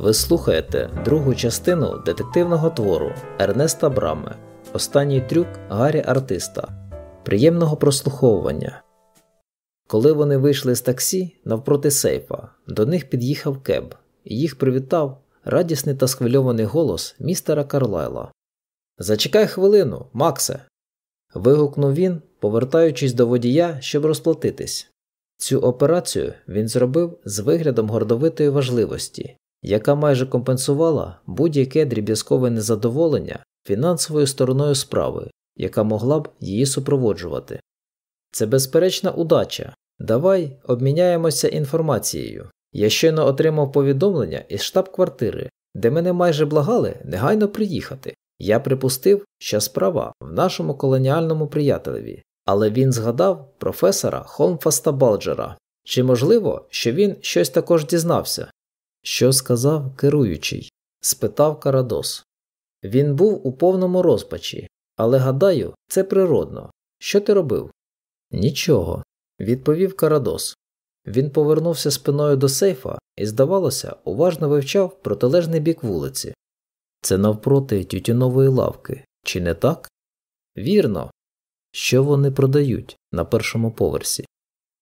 Ви слухаєте другу частину детективного твору Ернеста Браме. Останній трюк Гаррі Артиста. Приємного прослуховування. Коли вони вийшли з таксі навпроти сейфа, до них під'їхав кеб, і їх привітав радісний та схвильований голос містера Карлайла. Зачекай хвилину, Максе. вигукнув він, повертаючись до водія, щоб розплатитись. Цю операцію він зробив з виглядом гордовитої важливості, яка майже компенсувала будь-яке дріб'язкове незадоволення фінансовою стороною справи, яка могла б її супроводжувати. Це безперечна удача. Давай обміняємося інформацією. Я щойно отримав повідомлення із штаб-квартири, де мене майже благали негайно приїхати. Я припустив, що справа в нашому колоніальному приятелеві, але він згадав професора Холмфаста Балджера. Чи можливо, що він щось також дізнався? Що сказав керуючий? спитав Карадос. Він був у повному розпачі, але гадаю, це природно. Що ти робив? Нічого, відповів Карадос. Він повернувся спиною до сейфа і, здавалося, уважно вивчав протилежний бік вулиці. Це навпроти тютюнової лавки, чи не так? Вірно. Що вони продають на першому поверсі?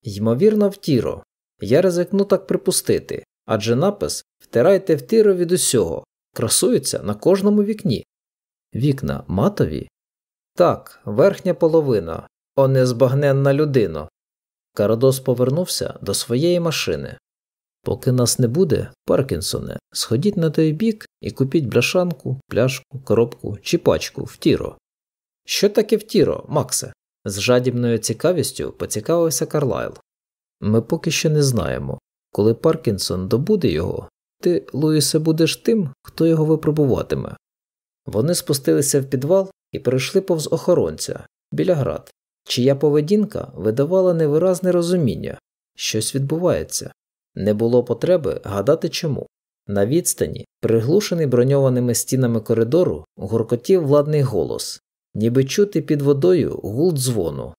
Ймовірно, втіро. Я ризикну так припустити, адже напис Втирайте втіро від усього красується на кожному вікні. Вікна матові? Так, верхня половина, о незбагненна людина. Карадос повернувся до своєї машини. Поки нас не буде, Паркінсоне, сходіть на той бік і купіть бляшанку, пляшку, коробку чи пачку втіро. Що таке втіро, Максе? з жадібною цікавістю поцікавився Карлайл. Ми поки що не знаємо. Коли Паркінсон добуде його, ти, Луїсе, будеш тим, хто його випробуватиме. Вони спустилися в підвал і перейшли повз охоронця біля град, чия поведінка видавала невиразне розуміння, щось відбувається. Не було потреби гадати чому. На відстані, приглушений броньованими стінами коридору, гуркотів владний голос, ніби чути під водою гул дзвону.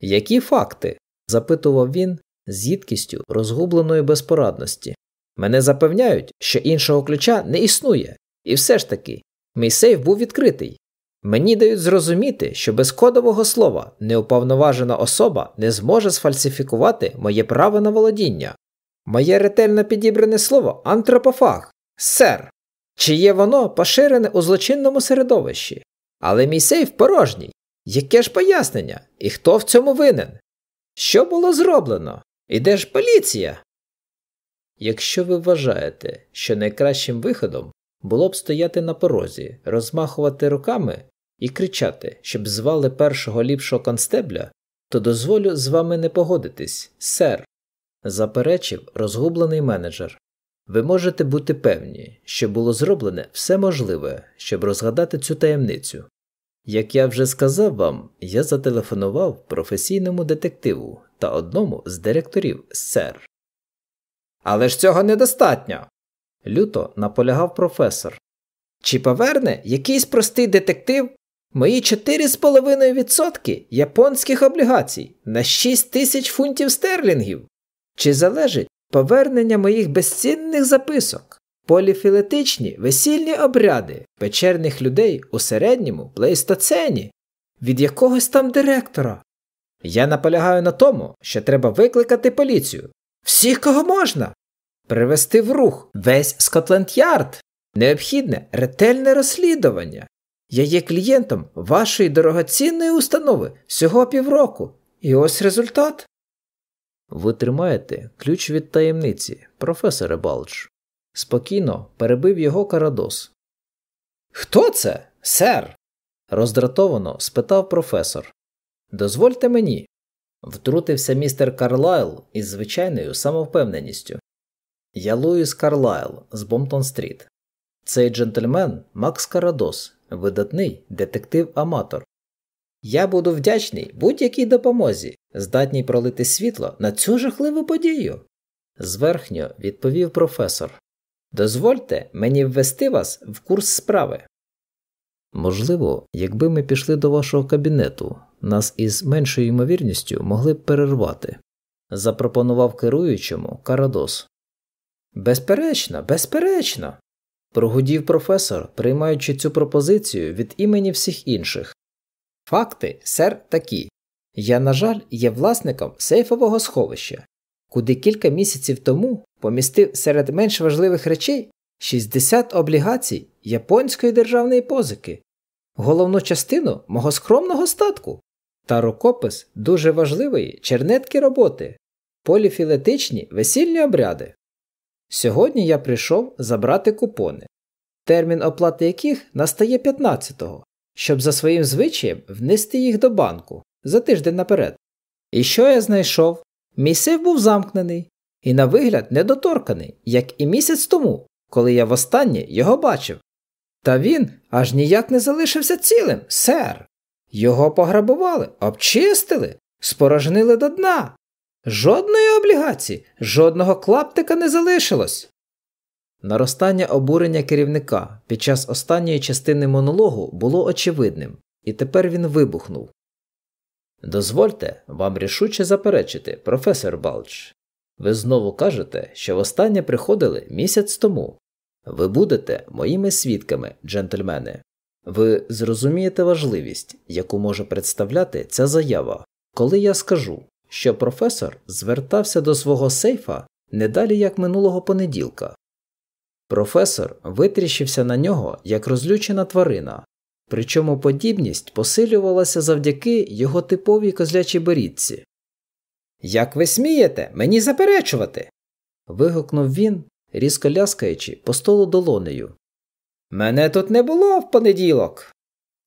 Які факти? запитував він з їдкістю розгубленої безпорадності. Мене запевняють, що іншого ключа не існує, і все ж таки, мій сейф був відкритий. Мені дають зрозуміти, що без кодового слова неуповноважена особа не зможе сфальсифікувати моє право на володіння. Моє ретельно підібране слово антропофаг, сер, чи є воно поширене у злочинному середовищі. Але мій сейф порожній. Яке ж пояснення? І хто в цьому винен? Що було зроблено? І де ж поліція? Якщо ви вважаєте, що найкращим виходом було б стояти на порозі, розмахувати руками і кричати, щоб звали першого ліпшого констебля, то дозволю з вами не погодитись, сер, заперечив розгублений менеджер. Ви можете бути певні, що було зроблене все можливе, щоб розгадати цю таємницю. Як я вже сказав вам, я зателефонував професійному детективу та одному з директорів сер. Але ж цього недостатньо. люто наполягав професор. Чи поверне якийсь простий детектив мої 4,5% японських облігацій на 6 тисяч фунтів стерлінгів? Чи залежить повернення моїх безцінних записок, поліфілетичні весільні обряди печерних людей у середньому плейстоцені, від якогось там директора? Я наполягаю на тому, що треба викликати поліцію. Всіх, кого можна, привести в рух весь Скотленд-Ярд. Необхідне ретельне розслідування. Я є клієнтом вашої дорогоцінної установи всього півроку. І ось результат. Ви тримаєте ключ від таємниці, професоре Балдж. Спокійно перебив його Карадос. Хто це, сер? роздратовано спитав професор. Дозвольте мені. Втрутився містер Карлайл із звичайною самовпевненістю. Я Луїс Карлайл з Бомтон Стріт. Цей джентльмен Макс Карадос, видатний детектив-аматор. Я буду вдячний будь-якій допомозі, здатній пролити світло на цю жахливу подію. Зверхньо відповів професор. Дозвольте мені ввести вас в курс справи. Можливо, якби ми пішли до вашого кабінету, нас із меншою ймовірністю могли б перервати, запропонував керуючому Карадос. Безперечно, безперечно. прогудів професор, приймаючи цю пропозицію від імені всіх інших. Факти, сер, такі. Я, на жаль, є власником сейфового сховища, куди кілька місяців тому помістив серед менш важливих речей 60 облігацій японської державної позики, головну частину мого скромного статку та рукопис дуже важливої чернетки роботи, поліфілетичні весільні обряди. Сьогодні я прийшов забрати купони, термін оплати яких настає 15-го, щоб за своїм звичаєм внести їх до банку за тиждень наперед. І що я знайшов? Мій сейф був замкнений і, на вигляд, недоторканий, як і місяць тому, коли я востаннє його бачив. Та він аж ніяк не залишився цілим, сер. Його пограбували, обчистили, спорожнили до дна. Жодної облігації, жодного клаптика не залишилось. Наростання обурення керівника під час останньої частини монологу було очевидним, і тепер він вибухнув. Дозвольте вам рішуче заперечити, професор Балч. Ви знову кажете, що востаннє приходили місяць тому. Ви будете моїми свідками, джентльмени. Ви зрозумієте важливість, яку може представляти ця заява, коли я скажу, що професор звертався до свого сейфа не далі як минулого понеділка. Професор витріщився на нього як розлючена тварина, причому подібність посилювалася завдяки його типовій козлячій борідці. Як ви смієте мені заперечувати? вигукнув він, різко ляскаючи по столу долонею. Мене тут не було в понеділок.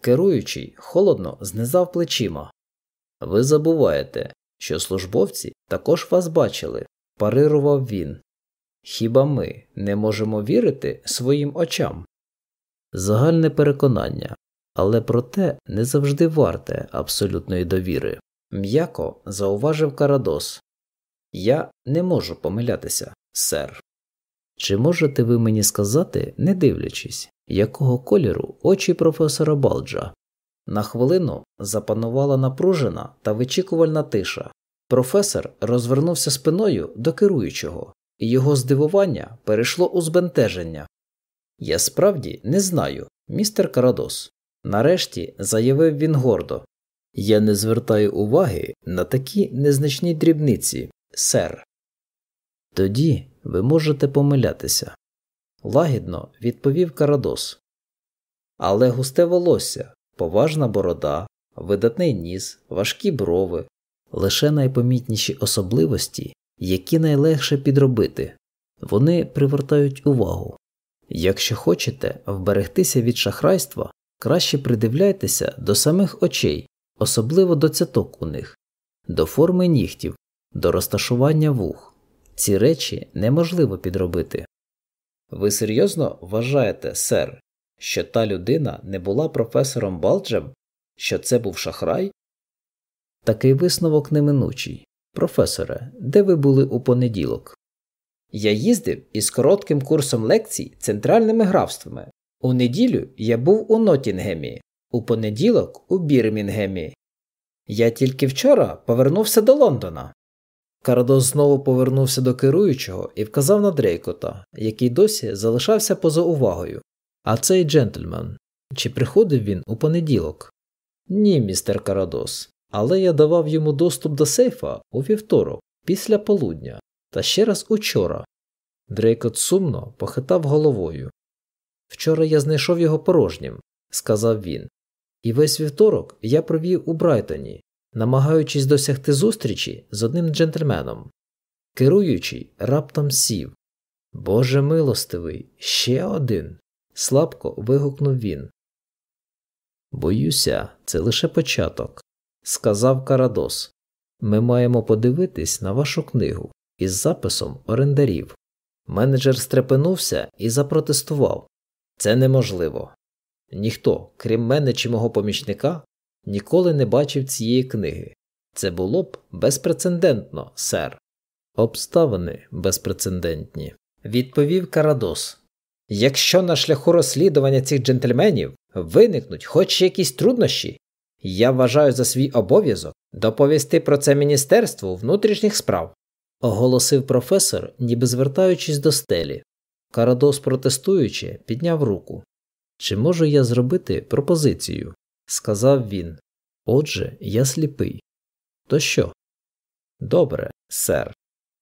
Керуючий холодно знизав плечима. Ви забуваєте, що службовці також вас бачили, парирував він. Хіба ми не можемо вірити своїм очам? Загальне переконання, але проте не завжди варте абсолютної довіри. М'яко зауважив Карадос. Я не можу помилятися, сер. Чи можете ви мені сказати, не дивлячись, якого кольору очі професора Балджа? На хвилину запанувала напружена та вичікувальна тиша. Професор розвернувся спиною до керуючого, і його здивування перейшло у збентеження. Я справді не знаю, містер Карадос. Нарешті заявив він гордо. Я не звертаю уваги на такі незначні дрібниці, сер. Тоді ви можете помилятися, лагідно відповів Карадос. Але густе волосся, поважна борода, видатний ніс, важкі брови, лише найпомітніші особливості, які найлегше підробити, вони привертають увагу. Якщо хочете вберегтися від шахрайства, краще придивляйтеся до самих очей, особливо до цяток у них, до форми нігтів, до розташування вух. Ці речі неможливо підробити. Ви серйозно вважаєте, сер, що та людина не була професором Балджем, що це був шахрай? Такий висновок неминучий. Професоре, де ви були у понеділок? Я їздив із коротким курсом лекцій центральними графствами. У неділю я був у Нотінгемі, у понеділок у Бірмінгемі. Я тільки вчора повернувся до Лондона. Карадос знову повернувся до керуючого і вказав на Дрейкота, який досі залишався поза увагою. А цей джентльмен. Чи приходив він у понеділок? Ні, містер Карадос. Але я давав йому доступ до сейфа у вівторок, після полудня, та ще раз учора. Дрейкот сумно похитав головою. Вчора я знайшов його порожнім, сказав він, і весь вівторок я провів у Брайтоні, намагаючись досягти зустрічі з одним джентльменом. Керуючий раптом сів. Боже милостивий, ще один. слабко вигукнув він. Боюся, це лише початок, сказав Карадос. Ми маємо подивитись на вашу книгу із записом орендарів. Менеджер стрепенувся і запротестував. Це неможливо. Ніхто, крім мене чи мого помічника, ніколи не бачив цієї книги. Це було б безпрецедентно, сер. Обставини безпрецедентні, відповів Карадос. Якщо на шляху розслідування цих джентльменів виникнуть хоч якісь труднощі, я вважаю за свій обов'язок доповісти про це Міністерству внутрішніх справ. оголосив професор, ніби звертаючись до стелі. Карадос, протестуючи, підняв руку. Чи можу я зробити пропозицію? сказав він. Отже, я сліпий. То що? Добре, сер,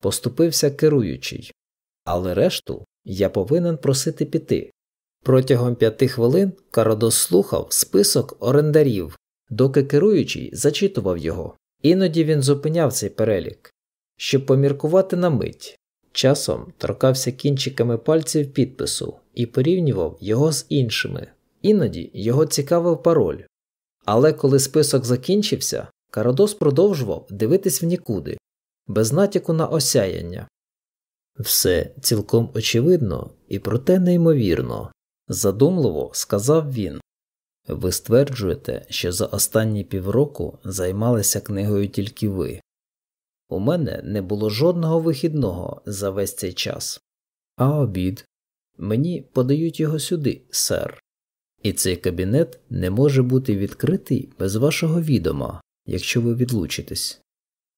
поступився керуючий, але решту я повинен просити піти. Протягом п'яти хвилин Карадос слухав список орендарів, доки керуючий зачитував його. Іноді він зупиняв цей перелік, щоб поміркувати на мить. Часом торкався кінчиками пальців підпису і порівнював його з іншими. Іноді його цікавив пароль. Але коли список закінчився, Карадос продовжував дивитись в нікуди, без натяку на осяяння. Все цілком очевидно і проте неймовірно, задумливо сказав він. Ви стверджуєте, що за останні півроку займалися книгою тільки ви. У мене не було жодного вихідного за весь цей час. А обід мені подають його сюди, сер. І цей кабінет не може бути відкритий без вашого відома, якщо ви відлучитесь.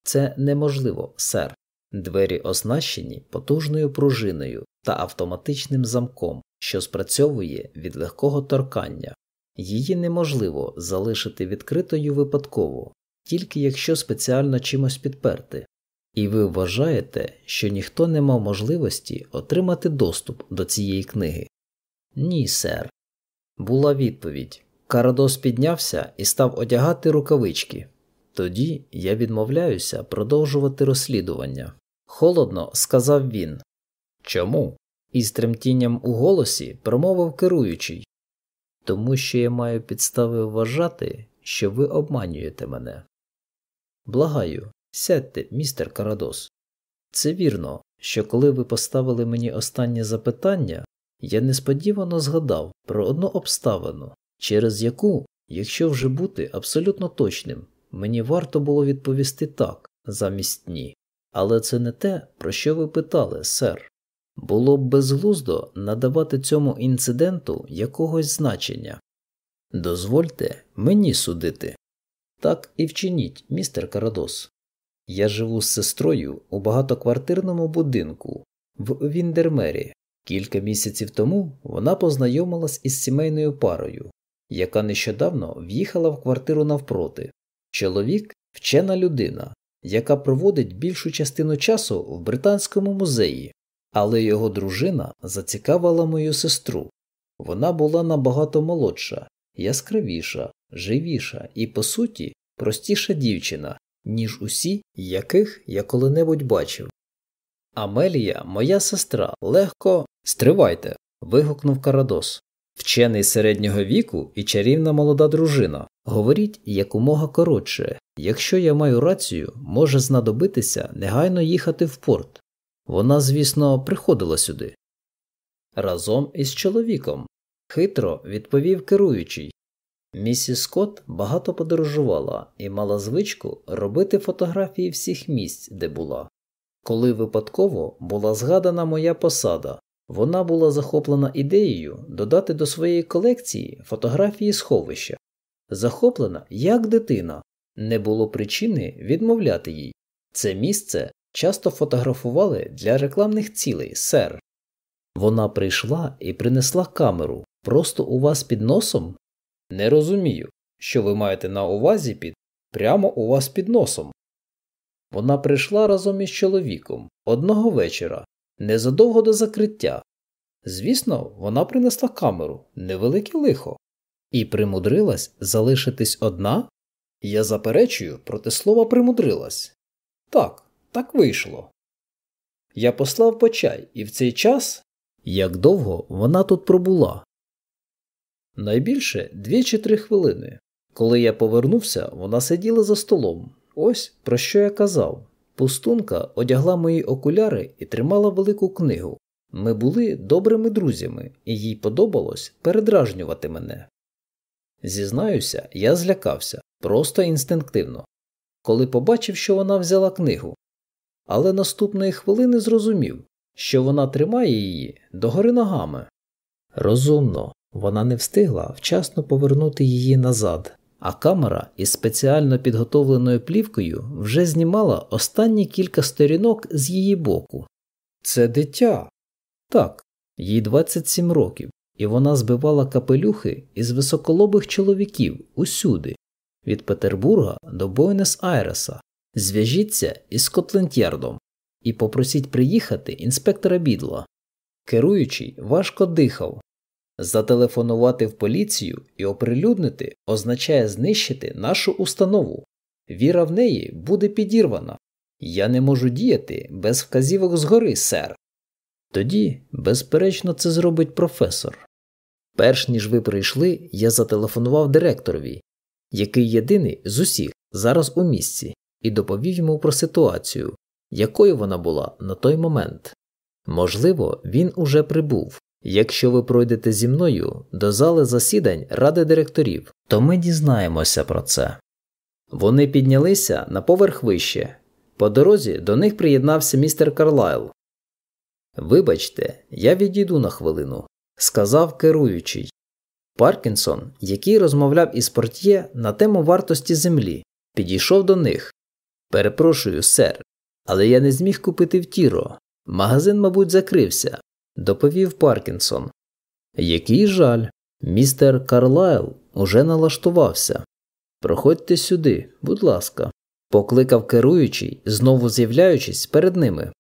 Це неможливо, сер. Двері оснащені потужною пружиною та автоматичним замком, що спрацьовує від легкого торкання. Її неможливо залишити відкритою випадково, тільки якщо спеціально чимось підперти, і ви вважаєте, що ніхто не мав можливості отримати доступ до цієї книги? Ні, сер. Була відповідь. Карадос піднявся і став одягати рукавички. Тоді я відмовляюся продовжувати розслідування. Холодно сказав він. Чому? Із тремтінням у голосі промовив керуючий. Тому що я маю підстави вважати, що ви обманюєте мене. Благаю, сядьте, містер Карадос. Це вірно, що коли ви поставили мені останнє запитання, я несподівано згадав про одну обставину, через яку, якщо вже бути абсолютно точним, мені варто було відповісти так замість ні. Але це не те, про що ви питали, сер. Було б безглуздо надавати цьому інциденту якогось значення. Дозвольте мені судити. Так і вчиніть, містер Карадос. Я живу з сестрою у багатоквартирному будинку в Віндермері. Кілька місяців тому вона познайомилась із сімейною парою, яка нещодавно в'їхала в квартиру навпроти. Чоловік вчена людина, яка проводить більшу частину часу в Британському музеї, але його дружина зацікавила мою сестру. Вона була набагато молодша, яскравіша, живіша і, по суті, простіша дівчина, ніж усі, яких я коли-небудь бачив. Амелія, моя сестра, легко стривайте. вигукнув Карадос. Вчений середнього віку і чарівна молода дружина. Говоріть якомога коротше, якщо я маю рацію, може знадобитися негайно їхати в порт. Вона, звісно, приходила сюди. Разом із чоловіком, хитро відповів керуючий. Місіс Скотт багато подорожувала і мала звичку робити фотографії всіх місць, де була. Коли випадково була згадана моя посада, вона була захоплена ідеєю додати до своєї колекції фотографії сховища. Захоплена як дитина, не було причини відмовляти їй. Це місце часто фотографували для рекламних цілей, сер. Вона прийшла і принесла камеру просто у вас під носом? Не розумію, що ви маєте на увазі під прямо у вас під носом. Вона прийшла разом із чоловіком одного вечора, незадовго до закриття. Звісно, вона принесла камеру, невелике лихо, і примудрилась залишитись одна? Я заперечую проти слова примудрилась. Так, так вийшло. Я послав по чай, і в цей час як довго вона тут пробула? Найбільше дві чи три хвилини. Коли я повернувся, вона сиділа за столом. Ось про що я казав. Пустунка одягла мої окуляри і тримала велику книгу. Ми були добрими друзями, і їй подобалось передражнювати мене. Зізнаюся, я злякався просто інстинктивно, коли побачив, що вона взяла книгу, але наступної хвилини зрозумів, що вона тримає її догори ногами. Розумно, вона не встигла вчасно повернути її назад, а камера із спеціально підготовленою плівкою вже знімала останні кілька сторінок з її боку. Це дитя. Так, їй 27 років, і вона збивала капелюхи із високолобих чоловіків усюди, від Петербурга до Бойнес Айреса. Зв'яжіться із Скотленд-Ярдом і попросіть приїхати інспектора бідла. Керуючий важко дихав. Зателефонувати в поліцію і оприлюднити означає знищити нашу установу. Віра в неї буде підірвана. Я не можу діяти без вказівок згори, сер. Тоді, безперечно, це зробить професор. Перш ніж ви прийшли, я зателефонував директорові, який єдиний з усіх зараз у місці, і доповів йому про ситуацію, якою вона була на той момент. Можливо, він уже прибув. Якщо ви пройдете зі мною до зали засідань ради директорів, то ми дізнаємося про це. Вони піднялися на поверх вище. По дорозі до них приєднався містер Карлайл. Вибачте, я відійду на хвилину, сказав керуючий. Паркінсон, який розмовляв із портьє на тему вартості землі, підійшов до них. Перепрошую, сер, але я не зміг купити в тіро. Магазин, мабуть, закрився, доповів Паркінсон. Який жаль, містер Карлайл уже налаштувався. Проходьте сюди, будь ласка, покликав керуючий, знову з'являючись перед ними.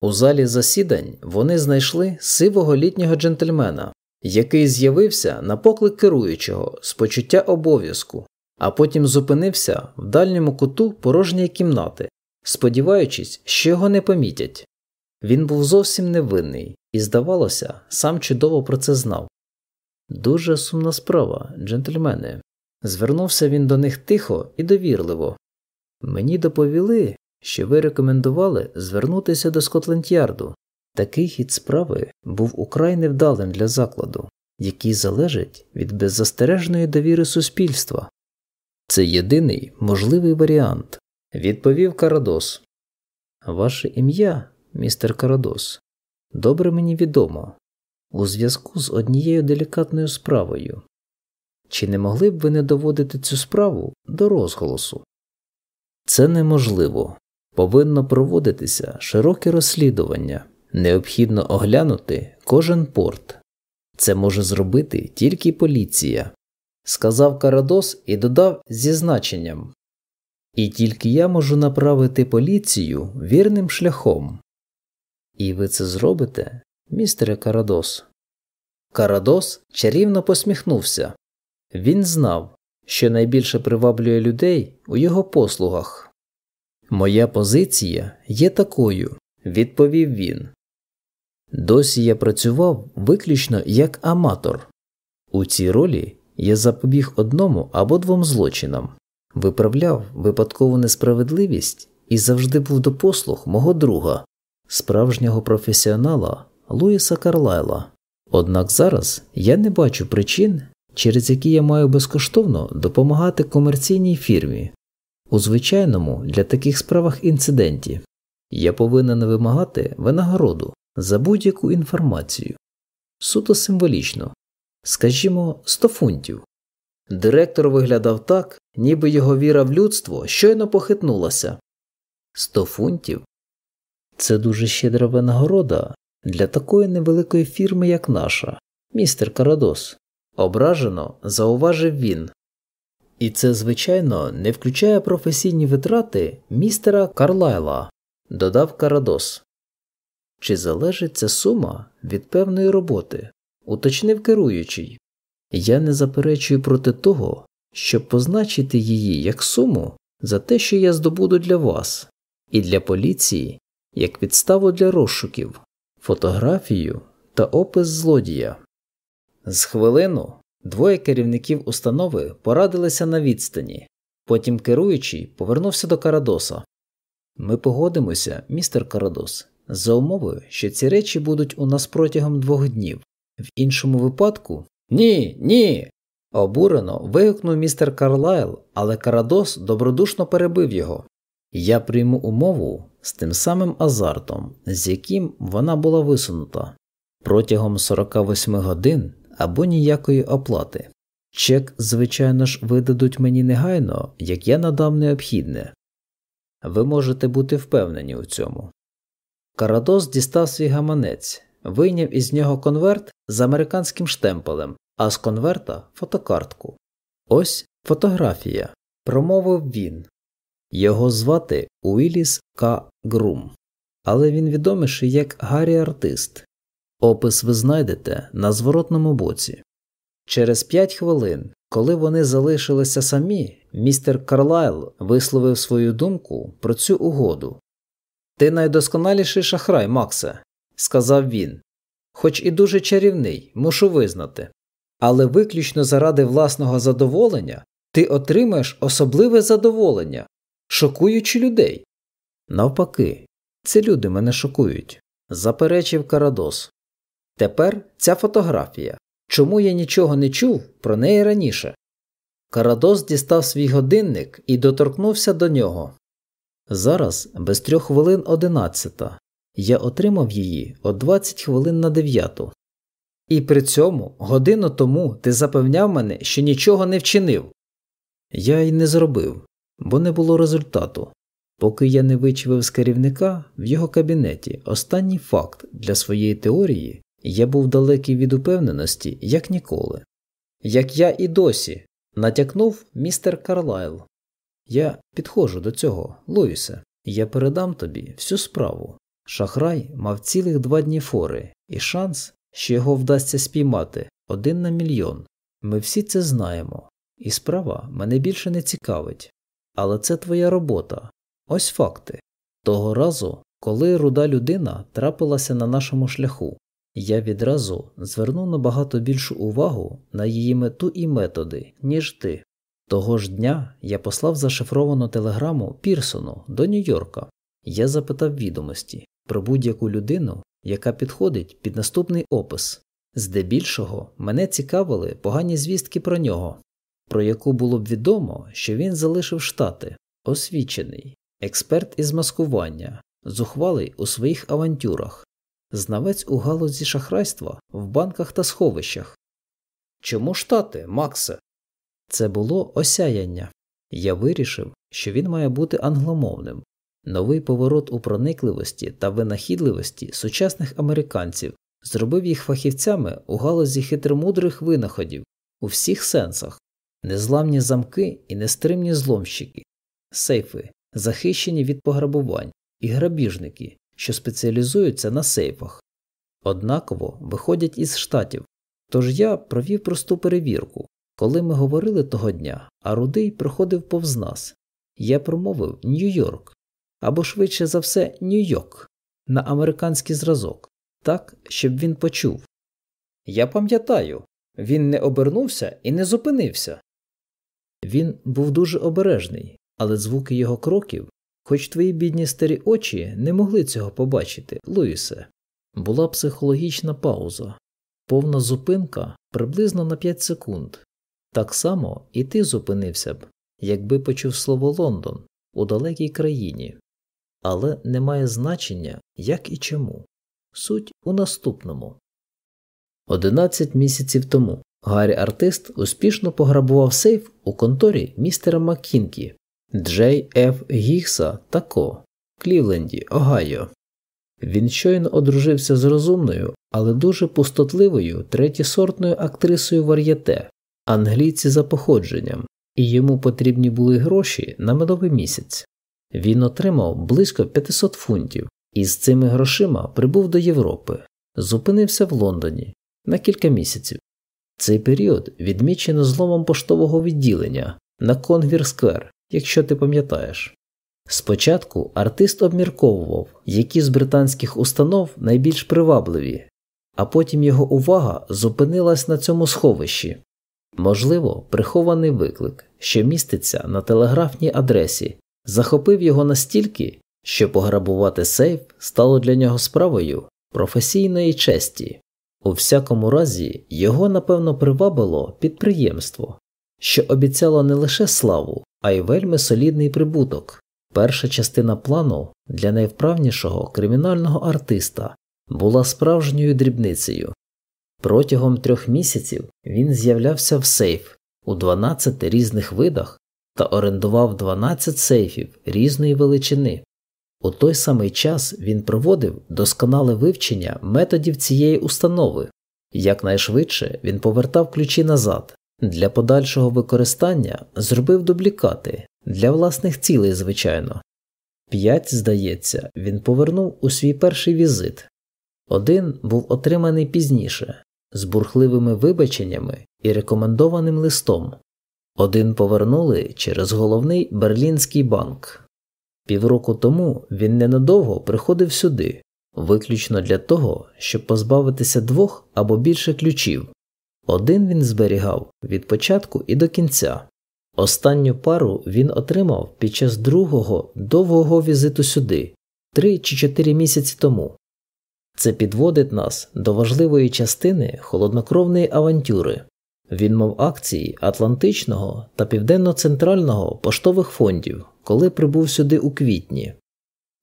У залі засідань вони знайшли сивого літнього джентльмена, який з'явився на поклик керуючого з почуття обов'язку, а потім зупинився в дальньому куту порожньої кімнати, сподіваючись, що його не помітять. Він був зовсім невинний і, здавалося, сам чудово про це знав. Дуже сумна справа, джентльмени. Звернувся він до них тихо і довірливо. Мені доповіли, що ви рекомендували звернутися до Скотленд-Ярду. Такий хід справи був украй невдалим для закладу, який залежить від беззастережної довіри суспільства. Це єдиний можливий варіант, відповів Карадос. Ваше ім'я, містер Карадос, добре мені відомо у зв'язку з однією делікатною справою. Чи не могли б ви не доводити цю справу до розголосу? Це неможливо. Повинно проводитися широке розслідування. Необхідно оглянути кожен порт. Це може зробити тільки поліція, сказав Карадос і додав зі значенням. І тільки я можу направити поліцію вірним шляхом. І ви це зробите, містере Карадос. Карадос чарівно посміхнувся. Він знав, що найбільше приваблює людей у його послугах. Моя позиція є такою, відповів він. Досі я працював виключно як аматор. У цій ролі я запобіг одному або двом злочинам, виправляв випадкову несправедливість і завжди був до послуг мого друга, справжнього професіонала Луїса Карлайла. Однак зараз я не бачу причин, через які я маю безкоштовно допомагати комерційній фірмі. У звичайному для таких справах інциденті я повинен вимагати винагороду за будь-яку інформацію. Суто символічно, скажімо, 100 фунтів. Директор виглядав так, ніби його віра в людство щойно похитнулася. 100 фунтів це дуже щедра винагорода для такої невеликої фірми, як наша, містер Карадос. Ображено зауважив він. І це, звичайно, не включає професійні витрати містера Карлайла, додав Карадос. Чи залежить ця сума від певної роботи, уточнив керуючий. Я не заперечую проти того, щоб позначити її як суму за те, що я здобуду для вас, і для поліції як підставу для розшуків, фотографію та опис злодія. З хвилину двоє керівників установи порадилися на відстані, потім керуючий повернувся до Карадоса. Ми погодимося, містер Карадос, за умовою, що ці речі будуть у нас протягом двох днів. В іншому випадку ні, ні. Обурено вигукнув містер Карлайл, але Карадос добродушно перебив його. Я прийму умову з тим самим азартом, з яким вона була висунута протягом 48 годин або ніякої оплати. Чек, звичайно ж, видадуть мені негайно, як я надам необхідне. Ви можете бути впевнені у цьому. Карадос дістав свій гаманець, вийняв із нього конверт з американським штемпелем, а з конверта фотокартку. Ось фотографія, промовив він. Його звати Уіліс К. Грум, але він відоміший як Гаррі Артист. Опис ви знайдете на зворотному боці. Через п'ять хвилин, коли вони залишилися самі, містер Карлайл висловив свою думку про цю угоду. Ти найдосконаліший шахрай, Максе, сказав він, хоч і дуже чарівний, мушу визнати. Але виключно заради власного задоволення ти отримаєш особливе задоволення, шокуючи людей. Навпаки, ці люди мене шокують, заперечив Карадос. Тепер ця фотографія. Чому я нічого не чув про неї раніше? Карадос дістав свій годинник і доторкнувся до нього. Зараз без трьох хвилин одинадцята. Я отримав її о 20 хвилин на дев'яту. І при цьому годину тому ти запевняв мене, що нічого не вчинив. Я й не зробив, бо не було результату. Поки я не вичвив з керівника в його кабінеті останній факт для своєї теорії, я був далекий від упевненості, як ніколи. Як я і досі, натякнув містер Карлайл. Я підходжу до цього, Луїсе, я передам тобі всю справу. Шахрай мав цілих два дні фори, і шанс, що його вдасться спіймати, один на мільйон. Ми всі це знаємо, і справа мене більше не цікавить. Але це твоя робота. Ось факти. Того разу, коли руда людина трапилася на нашому шляху, я відразу звернув набагато більшу увагу на її мету і методи, ніж ти. Того ж дня я послав зашифровану телеграму Пірсону до Нью-Йорка. Я запитав відомості про будь-яку людину, яка підходить під наступний опис. Здебільшого мене цікавили погані звістки про нього, про яку було б відомо, що він залишив штати, освічений, експерт із маскування, зухвалий у своїх авантюрах, знавець у галузі шахрайства в банках та сховищах. Чому штати, Максе? Це було осяяння. Я вирішив, що він має бути англомовним, новий поворот у проникливості та винахідливості сучасних американців зробив їх фахівцями у галузі хитромудрих винаходів у всіх сенсах, незламні замки і нестримні зломщики, сейфи, захищені від пограбувань, і грабіжники, що спеціалізуються на сейфах. Однаково виходять із штатів. Тож я провів просту перевірку. Коли ми говорили того дня, а рудий проходив повз нас. Я промовив Нью-Йорк або швидше за все Нью-Йорк на американський зразок, так, щоб він почув. Я пам'ятаю, він не обернувся і не зупинився. Він був дуже обережний, але звуки його кроків Хоч твої бідні старі очі не могли цього побачити, Луїсе, була психологічна пауза, повна зупинка приблизно на 5 секунд. Так само і ти зупинився б, якби почув слово Лондон у далекій країні, але не має значення, як і чому. Суть у наступному. Одинадцять місяців тому Гаррі Артист успішно пограбував сейф у конторі містера Маккінкі Джей Ф. Гігса тако, Клівленді, Огайо. Він щойно одружився з розумною, але дуже пустотливою третєсортною актрисою вар'єте, англійці за походженням, і йому потрібні були гроші на медовий місяць. Він отримав близько 500 фунтів і з цими грошима прибув до Європи, зупинився в Лондоні на кілька місяців. Цей період відмічено зломом поштового відділення на Конгвір Сквер якщо ти пам'ятаєш. Спочатку артист обмірковував, які з британських установ найбільш привабливі, а потім його увага зупинилась на цьому сховищі. Можливо, прихований виклик, що міститься на телеграфній адресі, захопив його настільки, що пограбувати сейф стало для нього справою професійної честі. У всякому разі, його напевно привабило підприємство, що обіцяло не лише славу, а й вельми солідний прибуток. Перша частина плану для найвправнішого кримінального артиста була справжньою дрібницею. Протягом трьох місяців він з'являвся в сейф у 12 різних видах та орендував 12 сейфів різної величини. У той самий час він проводив досконале вивчення методів цієї установи. Якнайшвидше він повертав ключі назад. Для подальшого використання зробив дублікати для власних цілей, звичайно. П'ять, здається, він повернув у свій перший візит. Один був отриманий пізніше, з бурхливими вибаченнями і рекомендованим листом. Один повернули через головний Берлінський банк. Півроку тому він ненадовго приходив сюди, виключно для того, щоб позбавитися двох або більше ключів. Один він зберігав від початку і до кінця. Останню пару він отримав під час другого довгого візиту сюди, три чи чотири місяці тому. Це підводить нас до важливої частини холоднокровної авантюри. Він мав акції Атлантичного та Південно-Центрального поштових фондів, коли прибув сюди у квітні.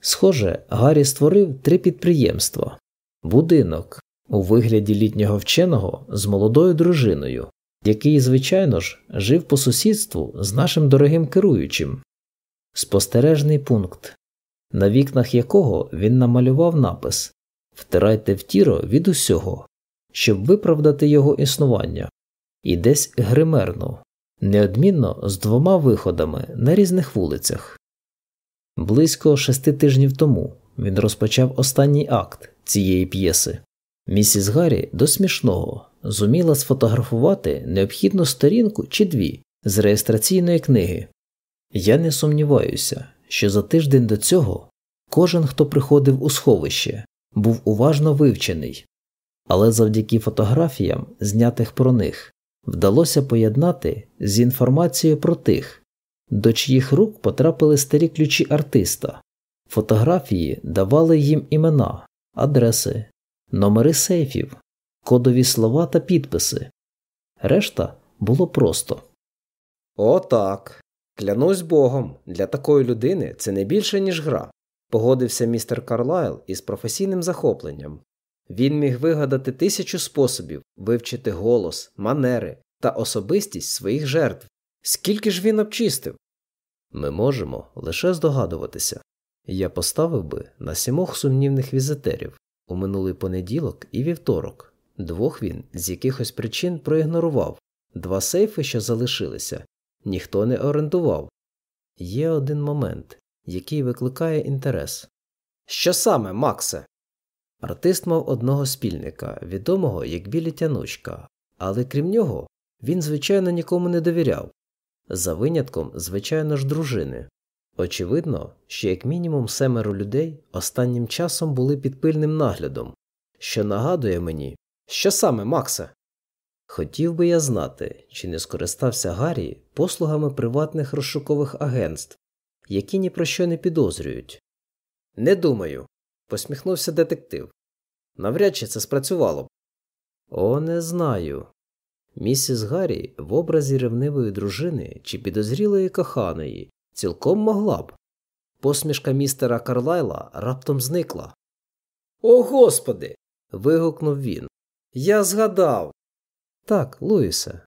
Схоже, Гаррі створив три підприємства. Будинок у вигляді літнього вченого з молодою дружиною, який, звичайно ж, жив по сусідству з нашим дорогим керуючим, спостережний пункт, на вікнах якого він намалював напис Втирайте в тіро від усього, щоб виправдати його існування, і десь гримерну, неодмінно з двома виходами на різних вулицях. Близько шести тижнів тому він розпочав останній акт цієї п'єси. Місіс Гаррі до смішного зуміла сфотографувати необхідну сторінку чи дві з реєстраційної книги. Я не сумніваюся, що за тиждень до цього кожен, хто приходив у сховище, був уважно вивчений, але завдяки фотографіям, знятих про них, вдалося поєднати з інформацією про тих, до чиїх рук потрапили старі ключі артиста. Фотографії давали їм імена, адреси, номери сейфів, кодові слова та підписи. Решта було просто. Отак. Клянусь богом, для такої людини це не більше, ніж гра. Погодився містер Карлайл із професійним захопленням. Він міг вигадати тисячу способів вивчити голос, манери та особистість своїх жертв. Скільки ж він обчистив? Ми можемо лише здогадуватися. Я поставив би на сімох сумнівних візитерів у минулий понеділок і вівторок. Двох він з якихось причин проігнорував, два сейфи, що залишилися, ніхто не орендував. Є один момент, який викликає інтерес. Що саме, Максе? Артист мав одного спільника, відомого як білі тянучка, але крім нього, він, звичайно, нікому не довіряв, за винятком, звичайно ж, дружини. Очевидно, що як мінімум семеро людей останнім часом були під пильним наглядом, що нагадує мені, що саме, Максе? Хотів би я знати, чи не скористався Гаррі послугами приватних розшукових агентств, які ні про що не підозрюють. Не думаю, посміхнувся детектив. Навряд чи це спрацювало б. О, не знаю. Місіс Гаррі в образі ревнивої дружини чи підозрілої коханої цілком могла б. Посмішка містера Карлайла раптом зникла. О, господи. вигукнув він. Я згадав. Так, Луїсе.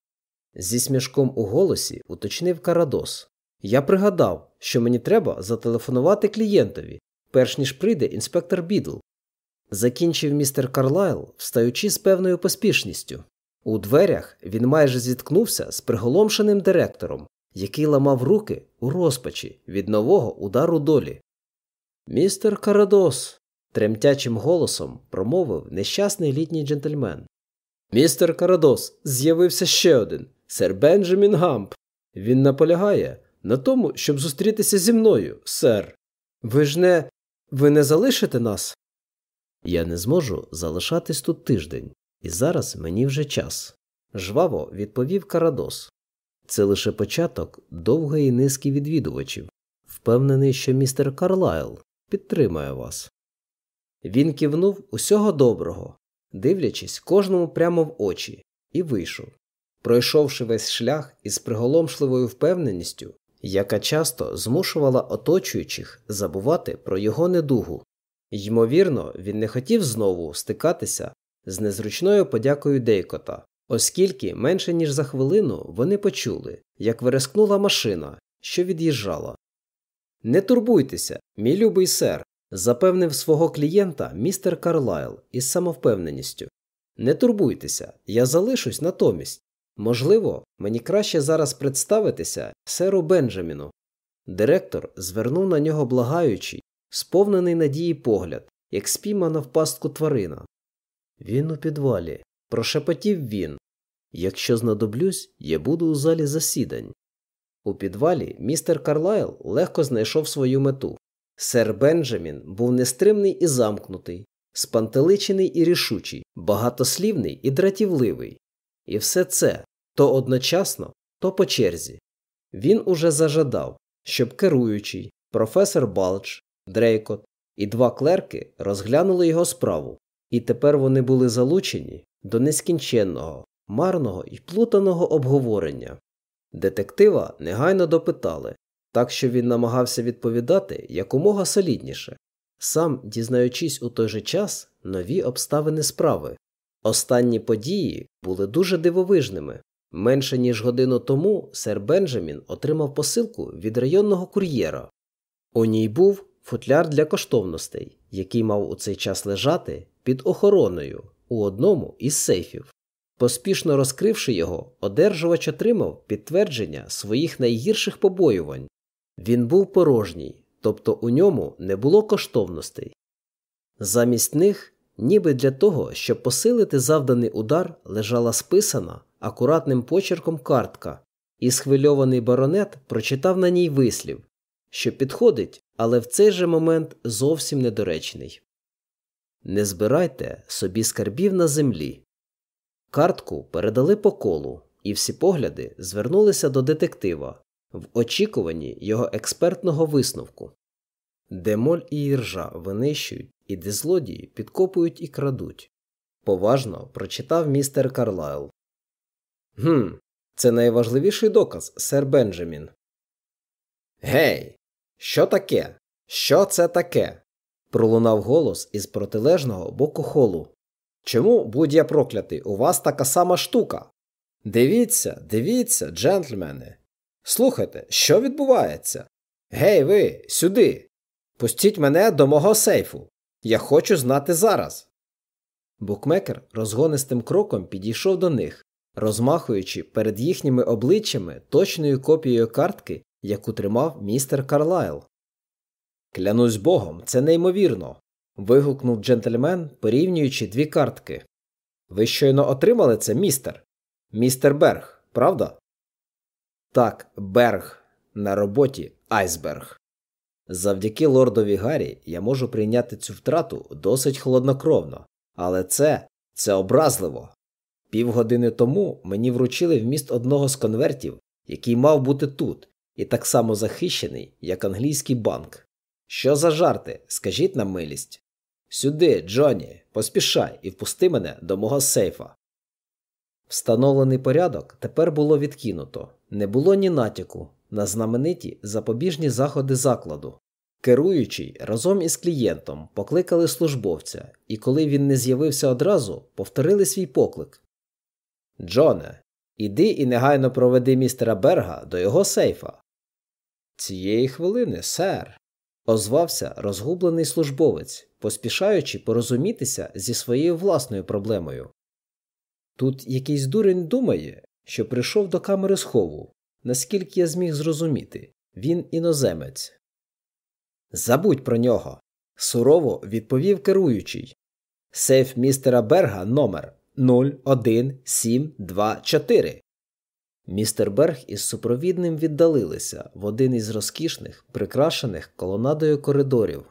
Зі смішком у голосі уточнив Карадос. Я пригадав, що мені треба зателефонувати клієнтові, перш ніж прийде інспектор Бідл. Закінчив містер Карлайл, встаючи з певною поспішністю. У дверях він майже зіткнувся з приголомшеним директором, який ламав руки у розпачі від нового удару долі. Містер Карадос, тремтячим голосом промовив нещасний літній джентльмен. Містер Карадос, з'явився ще один сер Бенджамін Гамп. Він наполягає на тому, щоб зустрітися зі мною, сер. Ви ж не. Ви не залишите нас? Я не зможу залишатись тут тиждень, і зараз мені вже час. Жваво відповів Карадос. Це лише початок довгої низки відвідувачів. Впевнений, що містер Карлайл підтримає вас. Він кивнув усього доброго, дивлячись кожному прямо в очі, і вийшов, пройшовши весь шлях із приголомшливою впевненістю, яка часто змушувала оточуючих забувати про його недугу. Ймовірно, він не хотів знову стикатися з незручною подякою Дейкота, оскільки менше ніж за хвилину вони почули, як вирискнула машина, що від'їжджала. Не турбуйтеся, мій любий сер, запевнив свого клієнта містер Карлайл із самовпевненістю. Не турбуйтеся, я залишусь натомість. Можливо, мені краще зараз представитися серу Бенджаміну. Директор звернув на нього благаючий, сповнений надії погляд, як спіймана в пастку тварина. Він у підвалі, прошепотів він. Якщо знадоблюсь, я буду у залі засідань. У підвалі містер Карлайл легко знайшов свою мету. Сер Бенджамін був нестримний і замкнутий, спантеличений і рішучий, багатослівний і дратівливий. І все це то одночасно, то по черзі. Він уже зажадав, щоб керуючий, професор Балч, Дрейкот і два клерки розглянули його справу, і тепер вони були залучені до нескінченного, марного і плутаного обговорення. Детектива негайно допитали, так що він намагався відповідати якомога солідніше, сам дізнаючись у той же час нові обставини справи. Останні події були дуже дивовижними. Менше ніж годину тому сер Бенджамін отримав посилку від районного кур'єра. У ній був футляр для коштовностей, який мав у цей час лежати під охороною у одному із сейфів. Поспішно розкривши його, одержувач отримав підтвердження своїх найгірших побоювань. Він був порожній, тобто у ньому не було коштовностей. Замість них, ніби для того, щоб посилити завданий удар, лежала списана акуратним почерком картка, і схвильований баронет прочитав на ній вислів, що підходить, але в цей же момент зовсім недоречний. Не збирайте собі скарбів на землі. Картку передали по колу, і всі погляди звернулися до детектива в очікуванні його експертного висновку, де моль і іржа винищують, і де злодії підкопують і крадуть. Поважно прочитав містер Карлайл. Гм, це найважливіший доказ, сер Бенджамін. Гей, що таке? Що це таке? пролунав голос із протилежного боку холу. Чому, будь я проклятий, у вас така сама штука? Дивіться, дивіться, джентльмени. Слухайте, що відбувається? Гей, ви, сюди. Пустіть мене до мого сейфу. Я хочу знати зараз. Букмекер розгонистим кроком підійшов до них, розмахуючи перед їхніми обличчями точною копією картки, яку тримав містер Карлайл. Клянусь богом, це неймовірно. вигукнув джентльмен, порівнюючи дві картки. Ви щойно отримали це, містер? Містер Берг, правда? Так, Берг. На роботі айсберг. Завдяки лордові Гаррі я можу прийняти цю втрату досить холоднокровно, але це це образливо. Півгодини тому мені вручили вміст одного з конвертів, який мав бути тут, і так само захищений, як англійський банк. Що за жарти? Скажіть на милість. Сюди, Джоні, поспішай і впусти мене до мого сейфа. Встановлений порядок тепер було відкинуто, не було ні натяку на знамениті запобіжні заходи закладу. Керуючий разом із клієнтом покликали службовця, і коли він не з'явився одразу, повторили свій поклик Джоне, іди і негайно проведи містера Берга до його сейфа. Цієї хвилини, сер, озвався розгублений службовець, поспішаючи порозумітися зі своєю власною проблемою. Тут якийсь дурень думає, що прийшов до камери схову, наскільки я зміг зрозуміти, він іноземець. Забудь про нього. сурово відповів керуючий. Сейф містера Берга номер 01724. Містер Берг із супровідним віддалилися в один із розкішних, прикрашених колонадою коридорів.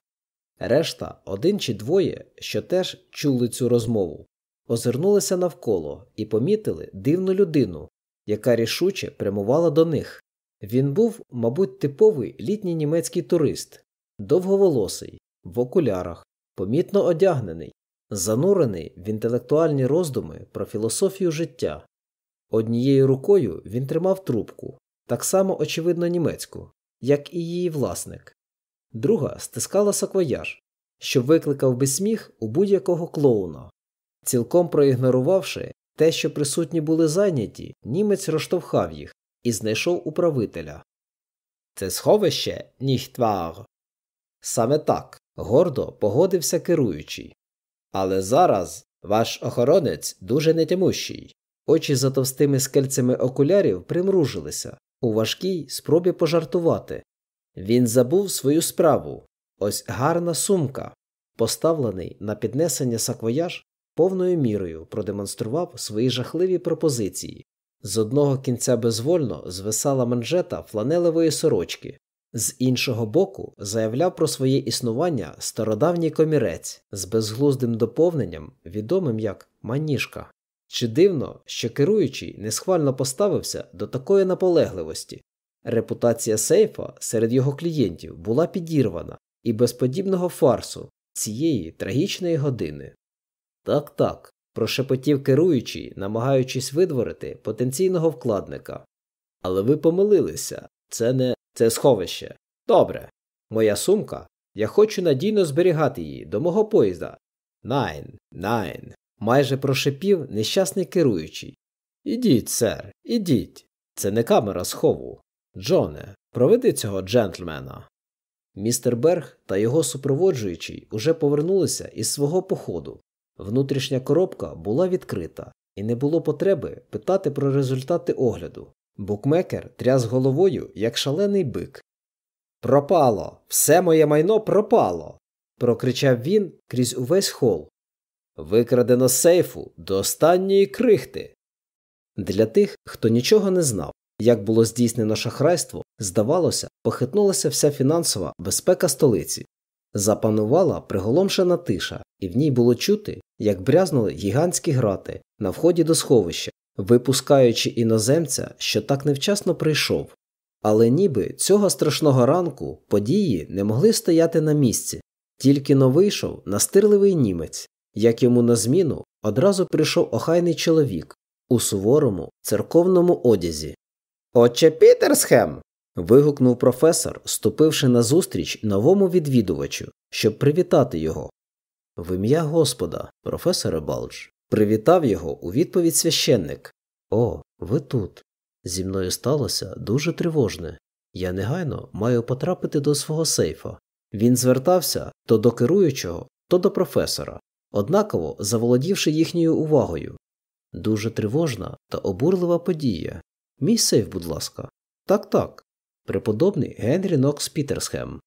Решта, один чи двоє, що теж чули цю розмову, озирнулися навколо і помітили дивну людину, яка рішуче прямувала до них. Він був, мабуть, типовий літній німецький турист, довговолосий, в окулярах, помітно одягнений, занурений в інтелектуальні роздуми про філософію життя. Однією рукою він тримав трубку, так само, очевидно, німецьку, як і її власник, друга стискала саквояж, що викликав би сміх у будь-якого клоуна. Цілком проігнорувавши те, що присутні були зайняті, німець розштовхав їх і знайшов управителя. Це сховище, ніхтвар. Саме так, гордо погодився керуючий. Але зараз ваш охоронець дуже нетямущий. Очі за товстими скельцями окулярів примружилися у важкій спробі пожартувати. Він забув свою справу. Ось гарна сумка, поставлений на піднесення саквояж, повною мірою продемонстрував свої жахливі пропозиції. З одного кінця безвольно звисала манжета фланелевої сорочки, з іншого боку заявляв про своє існування стародавній комірець з безглуздим доповненням, відомим як маніжка. Чи дивно, що керуючий несхвально поставився до такої наполегливості. Репутація сейфа серед його клієнтів була підірвана і без подібного фарсу цієї трагічної години. Так так, прошепотів керуючий, намагаючись видворити потенційного вкладника. Але ви помилилися це не це сховище. Добре. Моя сумка. Я хочу надійно зберігати її до мого поїзда. Найн, найн. майже прошепів нещасний керуючий. Ідіть, сер, ідіть. Це не камера схову. Джоне, проведи цього джентльмена. Містер Берг та його супроводжуючий уже повернулися із свого походу. Внутрішня коробка була відкрита, і не було потреби питати про результати огляду. Букмекер тряс головою, як шалений бик. Пропало, все моє майно пропало. прокричав він крізь увесь хол. Викрадено сейфу до останньої крихти. Для тих, хто нічого не знав, як було здійснено шахрайство, здавалося, похитнулася вся фінансова безпека столиці. Запанувала приголомшена тиша, і в ній було чути, як брязнули гігантські грати на вході до сховища, випускаючи іноземця, що так невчасно прийшов. Але ніби цього страшного ранку події не могли стояти на місці, тільки но вийшов настирливий німець, як йому на зміну одразу прийшов охайний чоловік у суворому церковному одязі. Отче Пітерсхем. вигукнув професор, ступивши назустріч новому відвідувачу, щоб привітати його. В ім'я Господа, професоре Балдж, привітав його у відповідь священник. О, ви тут. Зі мною сталося дуже тривожне. Я негайно маю потрапити до свого сейфа. Він звертався то до керуючого, то до професора, однаково заволодівши їхньою увагою. Дуже тривожна та обурлива подія. Мій сейф, будь ласка. Так, так. Преподобний Генрі Нокс Пітерсхем.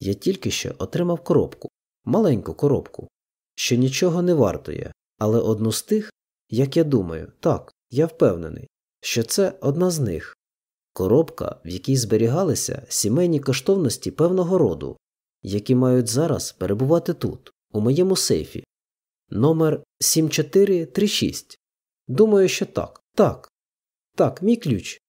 Я тільки що отримав коробку, маленьку коробку, що нічого не вартує, але одну з тих, як я думаю, так, я впевнений, що це одна з них коробка, в якій зберігалися сімейні коштовності певного роду, які мають зараз перебувати тут, у моєму сейфі. Номер 7436. Думаю, що так, так, так, мій ключ.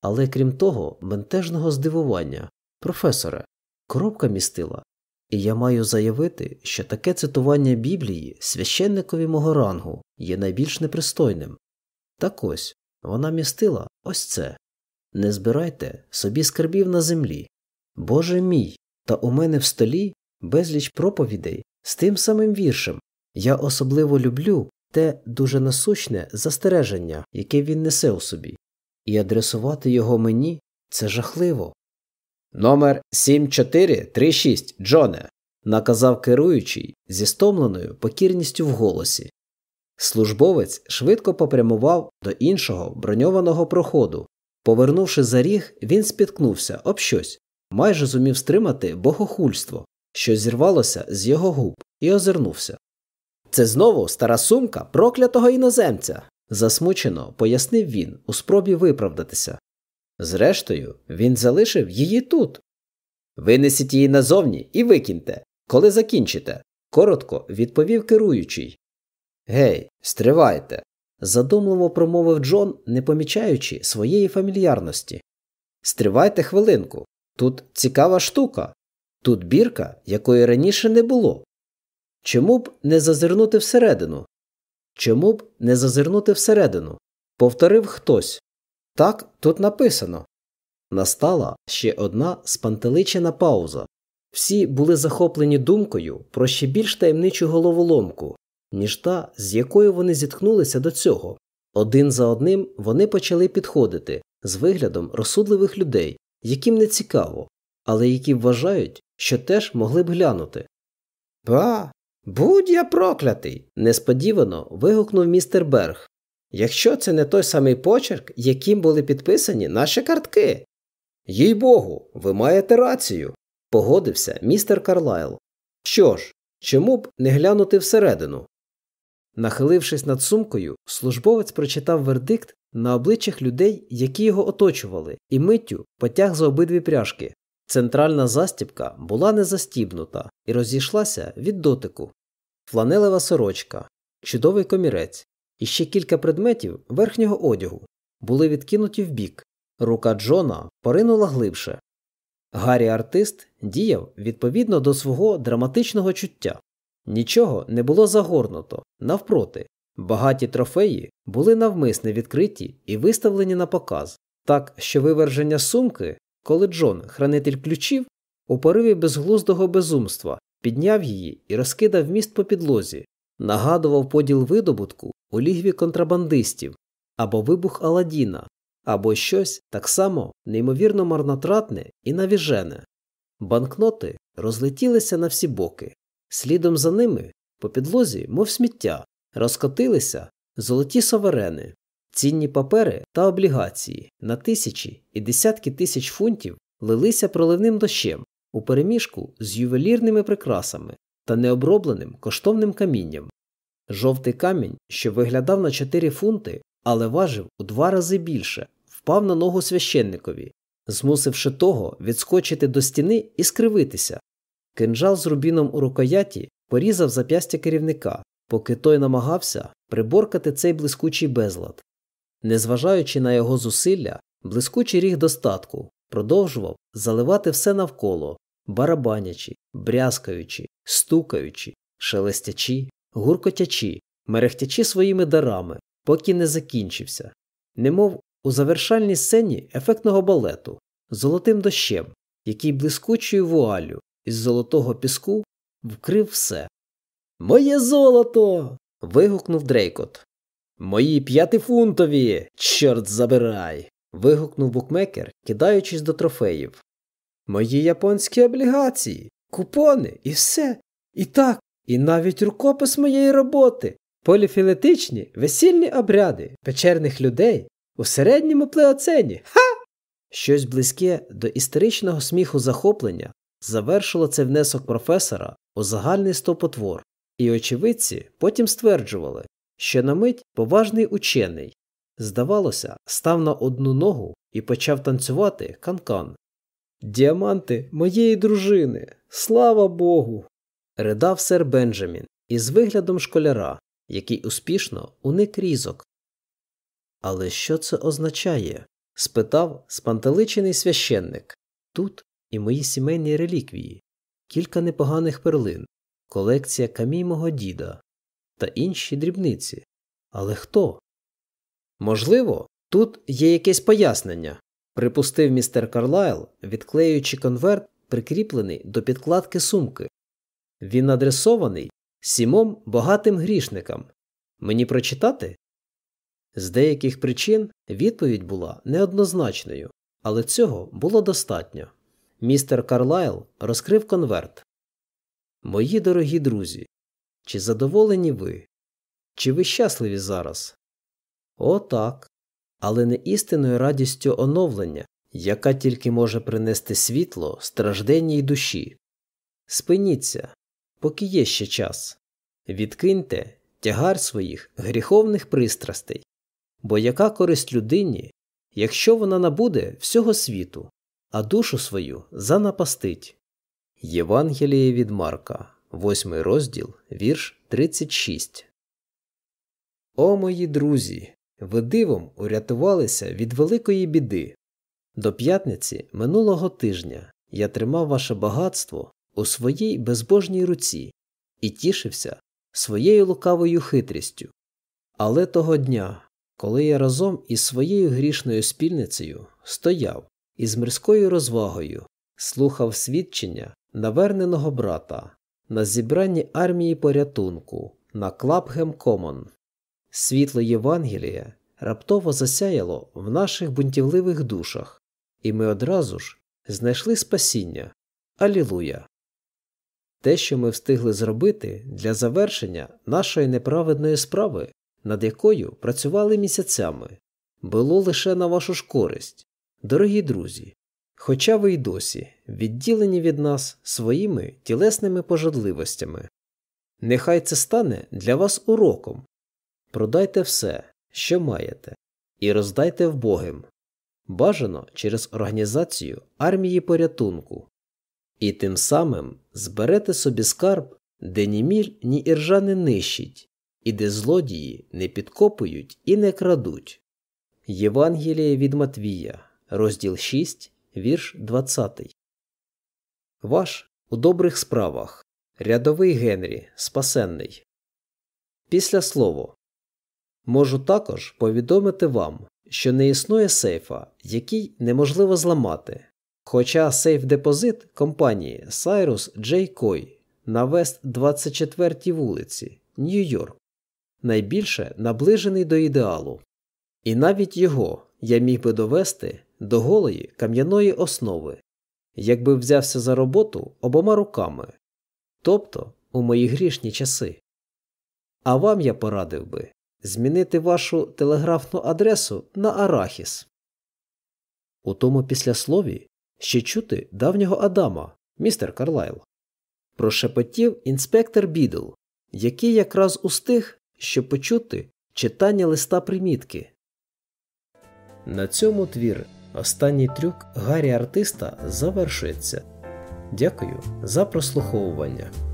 Але крім того, бентежного здивування, професоре, коробка містила і я маю заявити, що таке цитування Біблії священникові мого рангу є найбільш непристойним. Так ось вона містила ось це не збирайте собі скарбів на землі. Боже мій, та у мене в столі безліч проповідей з тим самим віршем. Я особливо люблю те дуже насущне застереження, яке він несе у собі, і адресувати його мені це жахливо. Номер 7436, Джоне, наказав керуючий зі стомленою покірністю в голосі. Службовець швидко попрямував до іншого броньованого проходу. Повернувши за ріг, він спіткнувся об щось, майже зумів стримати богохульство, що зірвалося з його губ, і озирнувся. Це знову стара сумка проклятого іноземця, засмучено пояснив він у спробі виправдатися. Зрештою, він залишив її тут. Винесіть її назовні і викиньте, коли закінчите, коротко відповів керуючий. Гей, стривайте, задумливо промовив Джон, не помічаючи своєї фамільярності. Стривайте хвилинку. Тут цікава штука, тут бірка, якої раніше не було. Чому б не зазирнути всередину? Чому б не зазирнути всередину? Повторив хтось. Так тут написано. Настала ще одна спантеличена пауза. Всі були захоплені думкою про ще більш таємничу головоломку, ніж та, з якою вони зіткнулися до цього. Один за одним вони почали підходити з виглядом розсудливих людей, яким не цікаво, але які вважають, що теж могли б глянути. Ба, будь я проклятий. несподівано вигукнув містер Берг. Якщо це не той самий почерк, яким були підписані наші картки. Їй богу, ви маєте рацію, погодився містер Карлайл. Що ж, чому б не глянути всередину? Нахилившись над сумкою, службовець прочитав вердикт на обличчях людей, які його оточували, і миттю потяг за обидві пряжки. Центральна застібка була не застібнута і розійшлася від дотику. Фланелева сорочка, чудовий комірець і ще кілька предметів верхнього одягу були відкинуті вбік. Рука Джона поринула глибше. Гаррі артист діяв відповідно до свого драматичного чуття. Нічого не було загорнуто, навпроти, багаті трофеї були навмисне відкриті і виставлені на показ, так що виверження сумки, коли Джон, хранитель ключів, у пориві безглуздого безумства, підняв її і розкидав міст по підлозі, нагадував поділ видобутку у лігві контрабандистів або вибух Аладдіна, або щось так само неймовірно марнотратне і навіжене. Банкноти розлетілися на всі боки. Слідом за ними, по підлозі, мов сміття, розкотилися золоті соверени, цінні папери та облігації на тисячі і десятки тисяч фунтів лилися проливним дощем у переміжку з ювелірними прикрасами та необробленим коштовним камінням. Жовтий камінь, що виглядав на 4 фунти, але важив у два рази більше, впав на ногу священникові, змусивши того відскочити до стіни і скривитися. Кинджал з рубіном у рукояті порізав зап'ястя керівника, поки той намагався приборкати цей блискучий безлад. Незважаючи на його зусилля, блискучий ріг достатку продовжував заливати все навколо, барабанячи, брязкаючи, стукаючи, шелестячи, гуркотячи, мерехтячи своїми дарами, поки не закінчився, немов у завершальній сцені ефектного балету, золотим дощем, який блискучою вуалю із золотого піску вкрив все. Моє золото. вигукнув Дрейкот. Мої п'ятифунтові, чорт забирай. вигукнув букмекер, кидаючись до трофеїв. Мої японські облігації, купони і все. І так, і навіть рукопис моєї роботи, поліфілетичні весільні обряди печерних людей у середньому плеоцені. Ха! Щось близьке до історичного сміху захоплення завершило цей внесок професора у загальний стопотвор, і очевидці потім стверджували, що на мить поважний учений, здавалося, став на одну ногу і почав танцювати канкан. Діаманти моєї дружини, слава Богу. Ридав сер Бенджамін із виглядом школяра, який успішно уник різок. Але що це означає? спитав спантеличений священник. Тут і мої сімейні реліквії, кілька непоганих перлин, колекція камій мого діда та інші дрібниці. Але хто? Можливо, тут є якесь пояснення, припустив містер Карлайл, відклеюючи конверт, прикріплений до підкладки сумки. Він адресований сімом багатим грішникам. Мені прочитати? З деяких причин відповідь була неоднозначною, але цього було достатньо. Містер Карлайл розкрив конверт. Мої дорогі друзі, чи задоволені ви? Чи ви щасливі зараз? О, так. Але не істинною радістю оновлення, яка тільки може принести світло стражденній душі. Спиніться, поки є ще час. Відкиньте тягар своїх гріховних пристрастей, бо яка користь людині, якщо вона набуде всього світу, а душу свою занапастить. Євангеліє від Марка, 8 розділ, вірш 36. О мої друзі! Ви дивом урятувалися від великої біди. До п'ятниці минулого тижня я тримав ваше багатство у своїй безбожній руці і тішився своєю лукавою хитрістю. Але того дня, коли я разом із своєю грішною спільницею стояв із мирською розвагою, слухав свідчення наверненого брата на зібранні армії порятунку на Клапгем Комон, світло Євангелія раптово засяяло в наших бунтівливих душах, і ми одразу ж знайшли спасіння. Алілуя! Те, що ми встигли зробити для завершення нашої неправедної справи, над якою працювали місяцями, було лише на вашу ж користь, дорогі друзі, хоча ви й досі відділені від нас своїми тілесними пожадливостями. Нехай це стане для вас уроком. Продайте все, що маєте, і роздайте вбогим, бажано через організацію армії порятунку, і тим самим зберете собі скарб, де ні міль, ні іржа не нищить, і де злодії не підкопують і не крадуть. Євангеліє від Матвія, розділ 6, вірш 20. Ваш у добрих справах. Рядовий Генрі, спасенний. Після слово. Можу також повідомити вам, що не існує сейфа, який неможливо зламати. Хоча сейф депозит компанії Cyrus J. Coy на Вест 24 вулиці, Нью-Йорк, найбільше наближений до ідеалу. І навіть його я міг би довести до голої кам'яної основи, якби взявся за роботу обома руками, тобто у мої грішні часи. А вам я порадив би змінити вашу телеграфну адресу на Арахіс. У тому післяслові ще чути давнього Адама, містер Карлайл. Прошепотів інспектор Бідл, який якраз устиг, щоб почути читання листа примітки. На цьому твір останній трюк Гаррі артиста завершується. Дякую за прослуховування.